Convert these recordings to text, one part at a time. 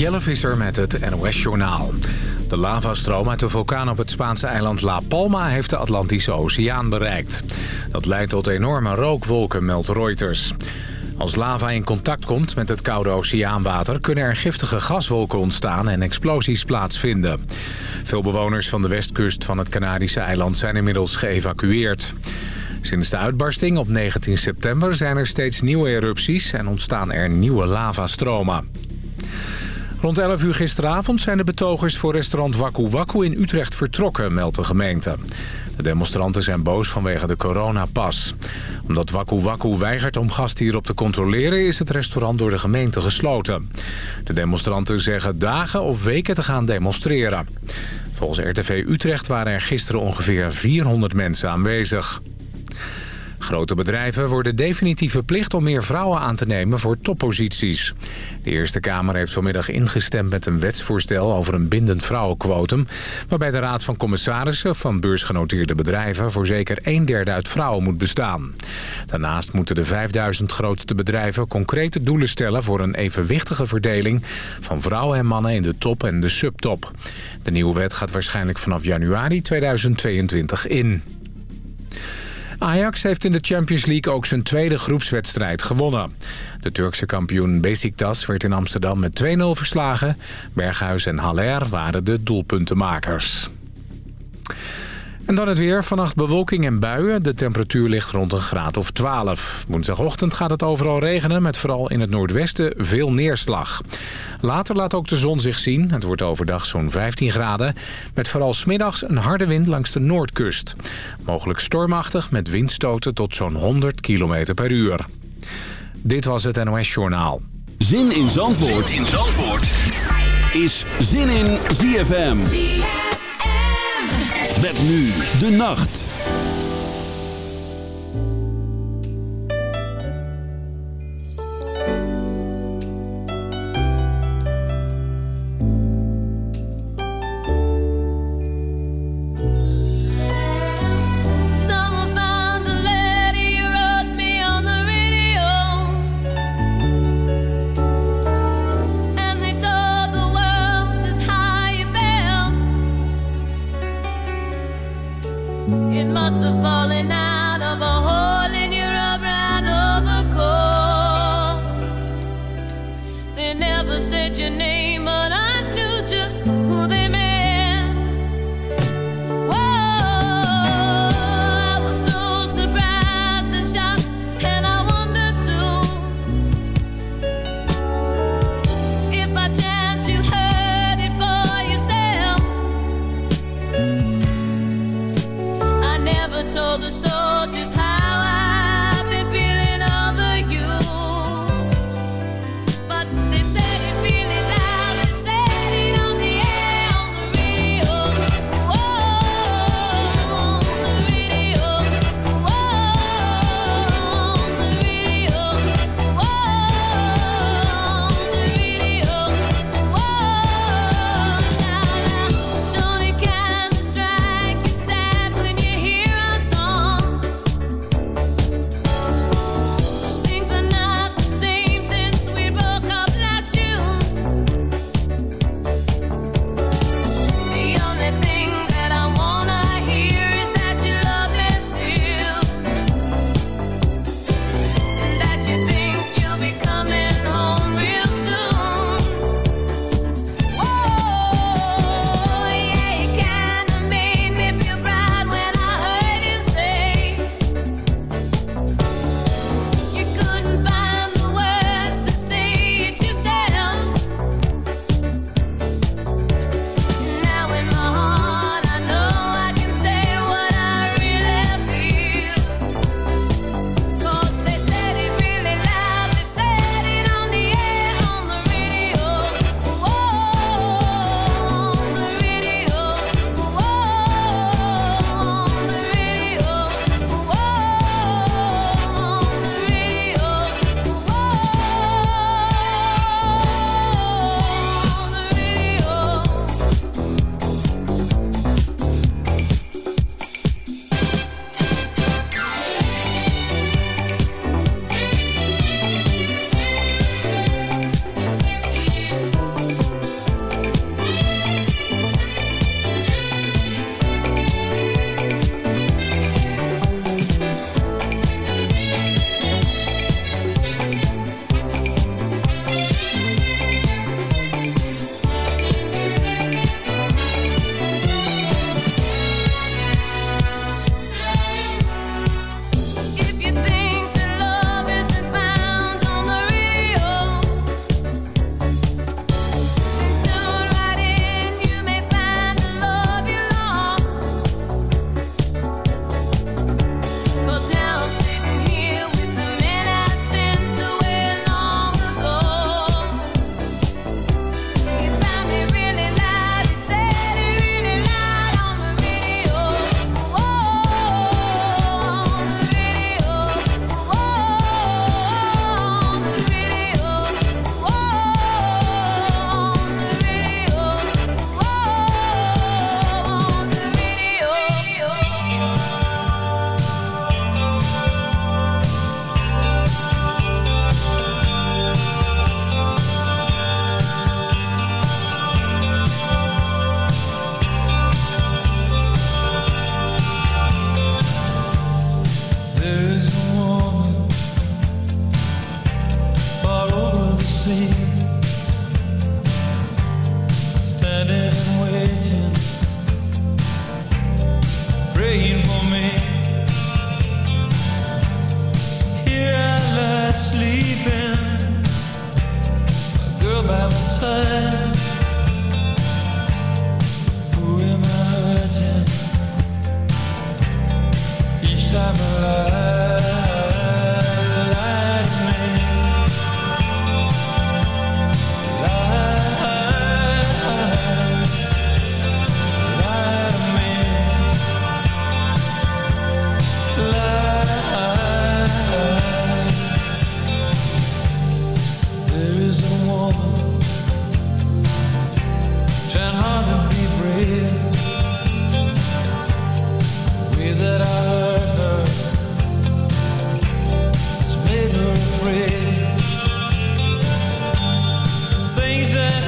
Jelle Visser met het NOS-journaal. De lavastroom uit de vulkaan op het Spaanse eiland La Palma heeft de Atlantische Oceaan bereikt. Dat leidt tot enorme rookwolken, meldt Reuters. Als lava in contact komt met het koude oceaanwater... kunnen er giftige gaswolken ontstaan en explosies plaatsvinden. Veel bewoners van de westkust van het Canadische eiland zijn inmiddels geëvacueerd. Sinds de uitbarsting op 19 september zijn er steeds nieuwe erupties... en ontstaan er nieuwe lavastromen. Rond 11 uur gisteravond zijn de betogers voor restaurant Waku Waku in Utrecht vertrokken, meldt de gemeente. De demonstranten zijn boos vanwege de coronapas. Omdat Waku Waku weigert om gasthierop te controleren... is het restaurant door de gemeente gesloten. De demonstranten zeggen dagen of weken te gaan demonstreren. Volgens RTV Utrecht waren er gisteren ongeveer 400 mensen aanwezig. Grote bedrijven worden definitief verplicht om meer vrouwen aan te nemen voor topposities. De Eerste Kamer heeft vanmiddag ingestemd met een wetsvoorstel over een bindend vrouwenquotum... waarbij de Raad van Commissarissen van beursgenoteerde bedrijven voor zeker een derde uit vrouwen moet bestaan. Daarnaast moeten de 5000 grootste bedrijven concrete doelen stellen voor een evenwichtige verdeling van vrouwen en mannen in de top en de subtop. De nieuwe wet gaat waarschijnlijk vanaf januari 2022 in. Ajax heeft in de Champions League ook zijn tweede groepswedstrijd gewonnen. De Turkse kampioen Besiktas werd in Amsterdam met 2-0 verslagen. Berghuis en Haller waren de doelpuntenmakers. En dan het weer. Vannacht bewolking en buien. De temperatuur ligt rond een graad of 12. Woensdagochtend gaat het overal regenen... met vooral in het noordwesten veel neerslag. Later laat ook de zon zich zien. Het wordt overdag zo'n 15 graden. Met vooral smiddags een harde wind langs de noordkust. Mogelijk stormachtig met windstoten tot zo'n 100 km per uur. Dit was het NOS Journaal. Zin in Zandvoort, zin in Zandvoort. is Zin in ZFM. Met nu de nacht.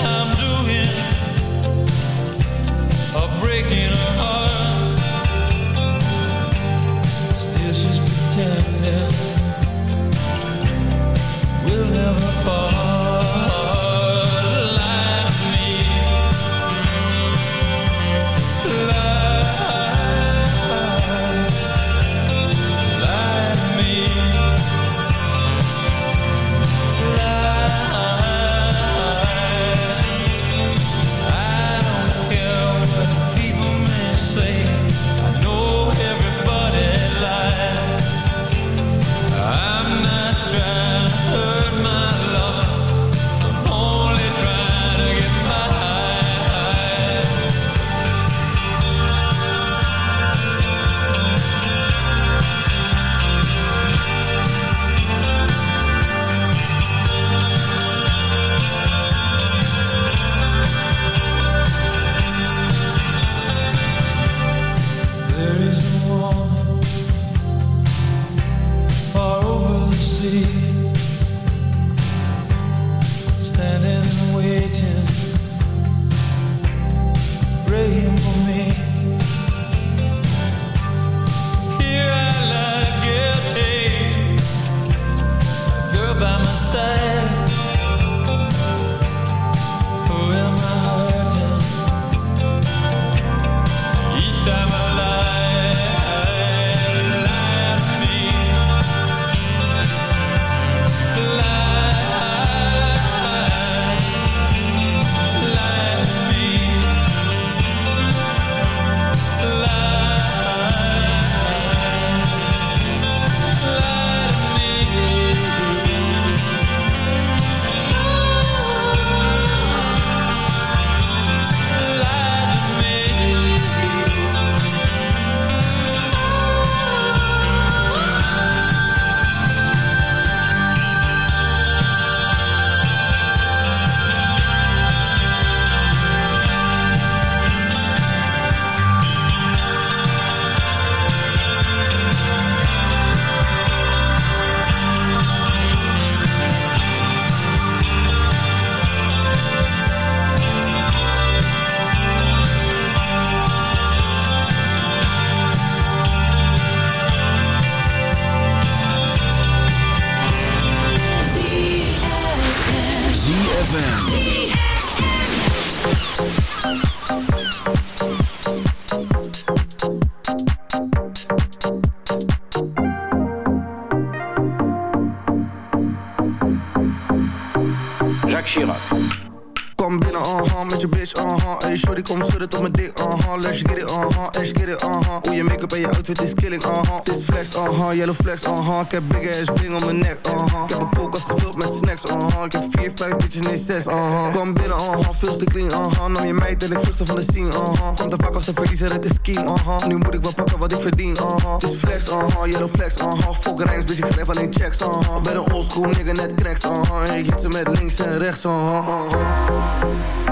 I'm yellow flex, uh-huh Ik heb big ass ring om mijn nek, uh-huh Ik heb een koelkast gevuld met snacks, uh-huh Ik heb vier, vijf bitches, nee zes, uh-huh Kom binnen, uh-huh, veel te clean, uh-huh Nam je meid en ik vluchtte van de scene, uh-huh Komt te vaak als een verliezer uit de scheme, uh-huh Nu moet ik wel pakken wat ik verdien, uh-huh Dit flex, uh-huh, yellow flex, uh-huh Fuck rijms, bitch, ik schrijf alleen checks, uh-huh Ben een oldschool nigga, net cracks, uh-huh Ik hit ze met links en rechts, uh-huh,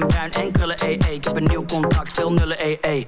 bruin en krullen, ee. Ik heb een nieuw contract, veel nullen, ee.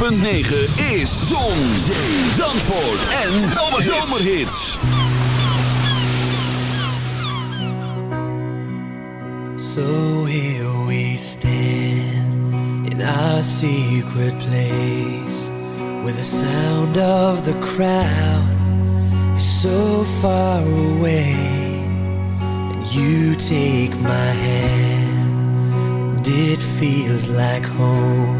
106.9 is Zon, Zee, Zandvoort en Zomerhits. So here we stand in our secret place Where the sound of the crowd is so far away. And you take my hand. And it feels like home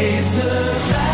the tijd.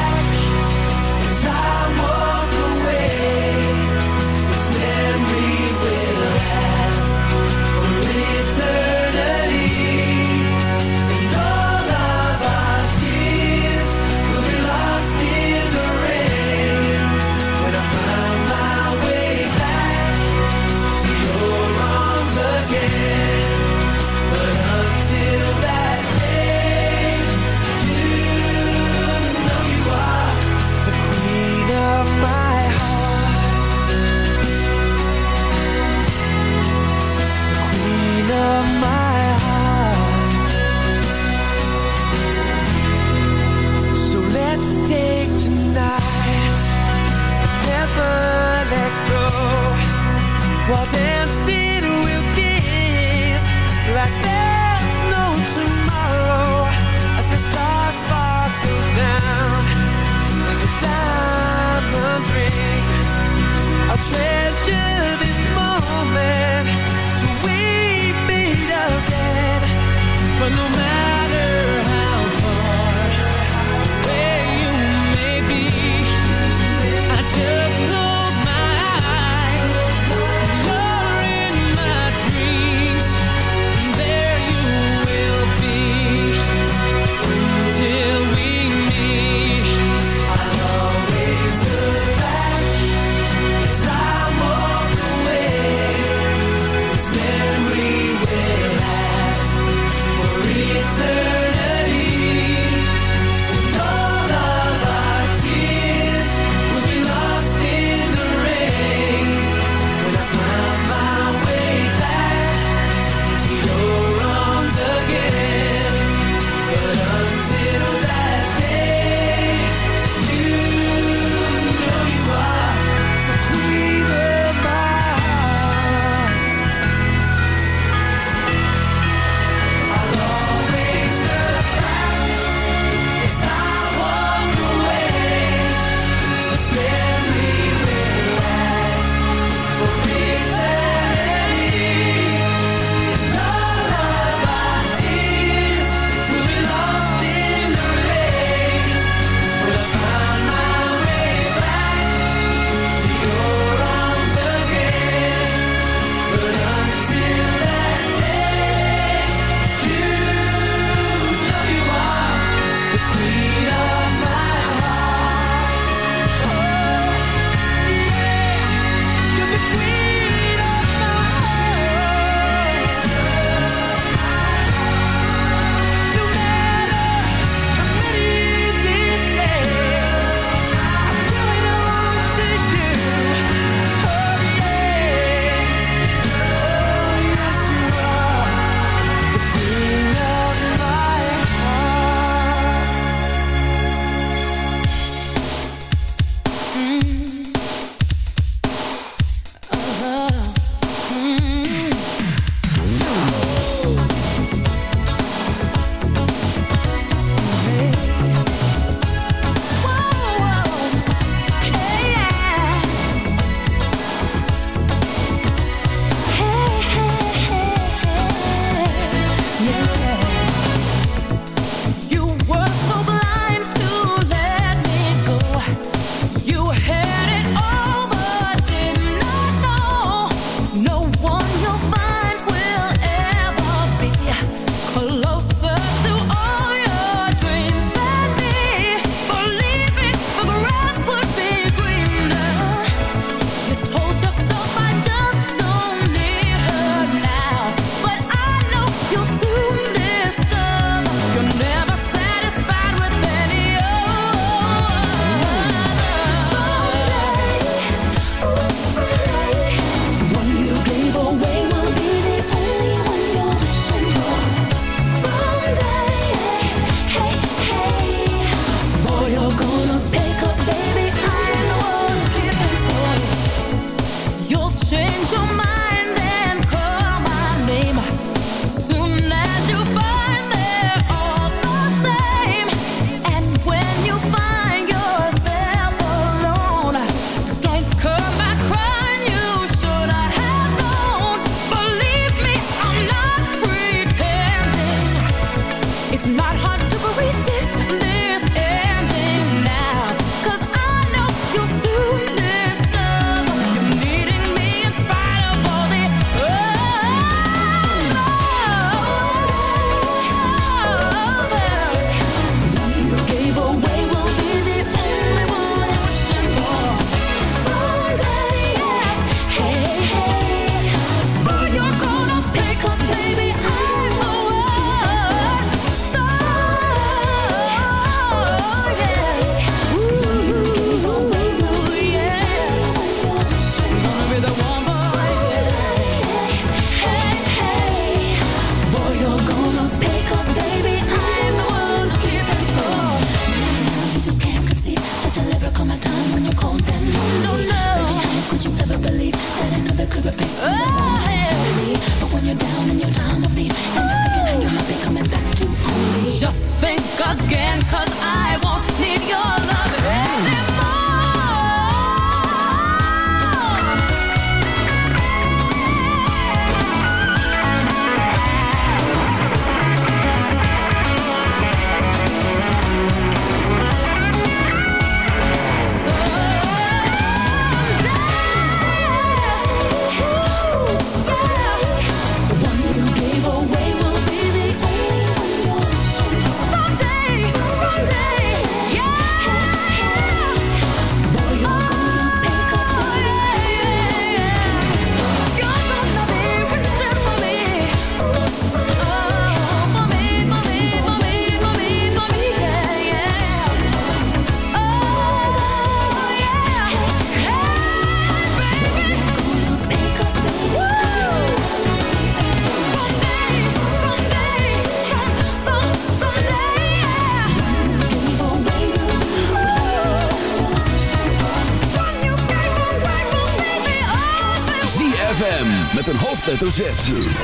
hoofdletter Z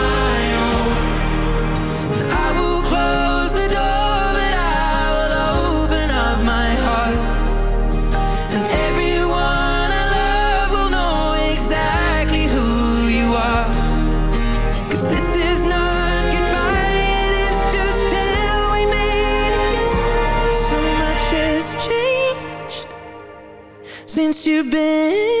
since you've been?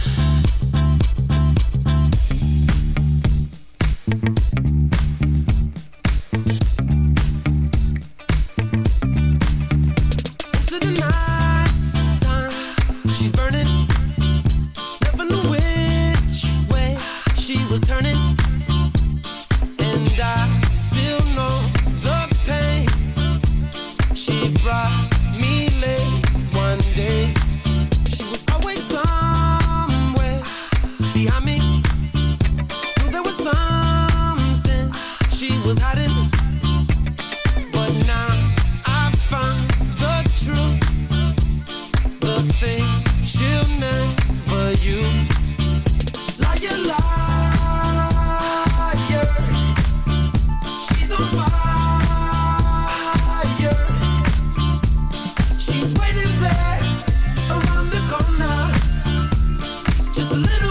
Just a little